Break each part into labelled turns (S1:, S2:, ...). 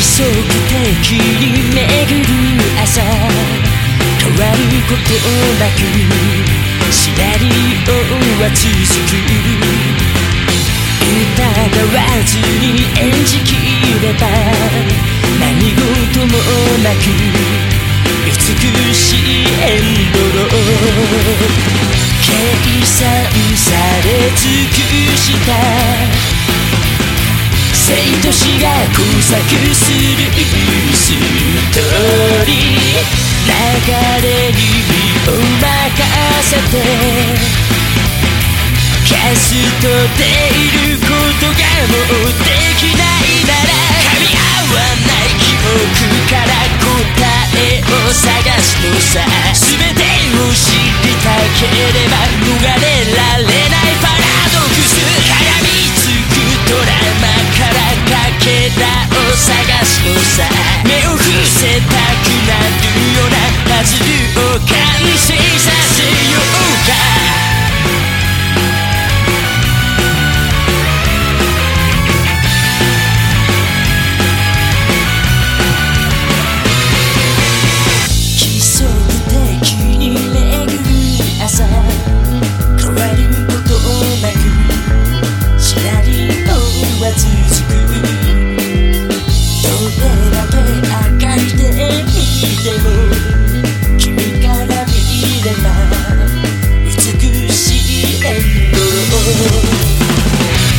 S1: 則的に巡る朝。変わることなくシナリオは続く。疑わずに演じきれば何事もなく美しいエンドロ計算され尽くした生と死が交錯するストーリー流れに身を任せてキャストでいることがもうできないなら噛み合わない記憶から答えを探すのさ全てを知りたければ君から見れば美しいエンドロー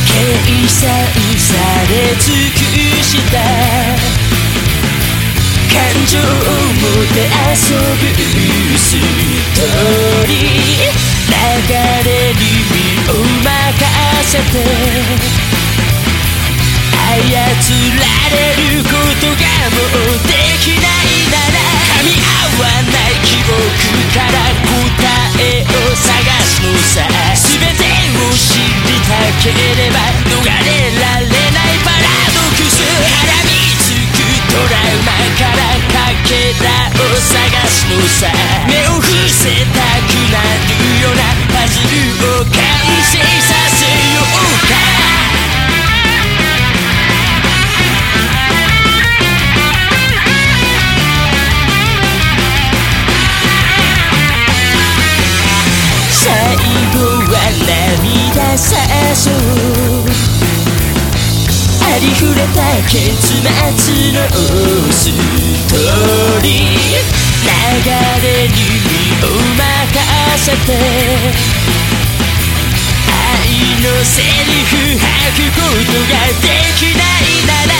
S1: 掲され尽くした感情をもて遊ぶストーリー流れに身を任せて操られることがもうできないなら噛み合わないありふれた結末のストーリー流れに身を任せて愛のセリフ吐くことができないなら